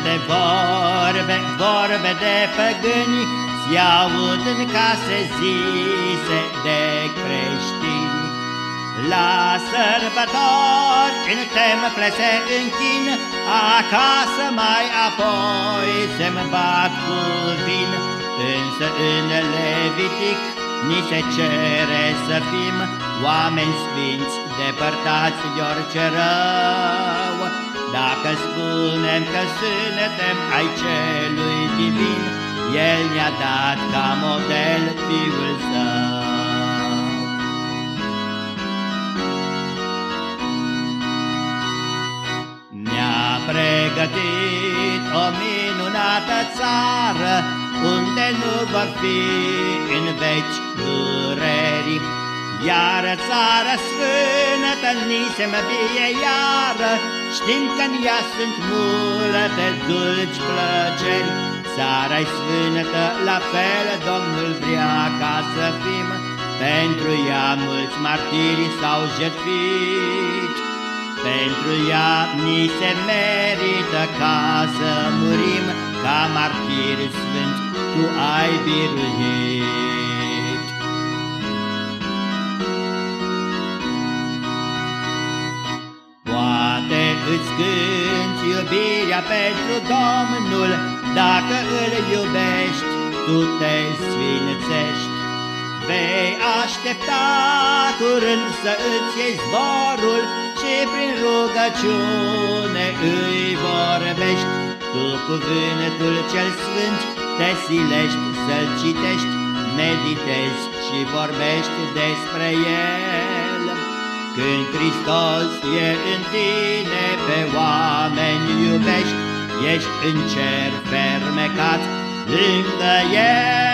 multe vorbe, vorbe de păgâni Se aud în case zise de creștini La sărbători în temple se închin Acasă mai apoi se-mi bat cu vin Însă în Levitic Ni se cere să fim oameni sfinți, depărtați de orice rău. Dacă spunem că suntem ai celui divin, El ne-a dat ca model Fiul Său. Ne-a pregătit o minunată țară, unde nu vor fi în veci dureri. Iar țara sfântă ni se vie iară, Știm că în ea sunt multe dulci plăceri. țara sfântă, la fel Domnul vrea ca să fim, Pentru ea mulți martiri s-au jertfit. Pentru ea ni se merită ca să murim, Ca martiri sfânti tu ai biruit. Îți cânti iubirea pentru Domnul, Dacă îl iubești, tu te sfințești. Vei aștepta curând să îți iei zborul Și prin rugăciune îi vorbești Tu cuvântul cel sfânt te silești să-l citești, meditezi și vorbești despre el. Când Hristos e în tine, pe oameni iubești, ești în cer fermecat lângă el.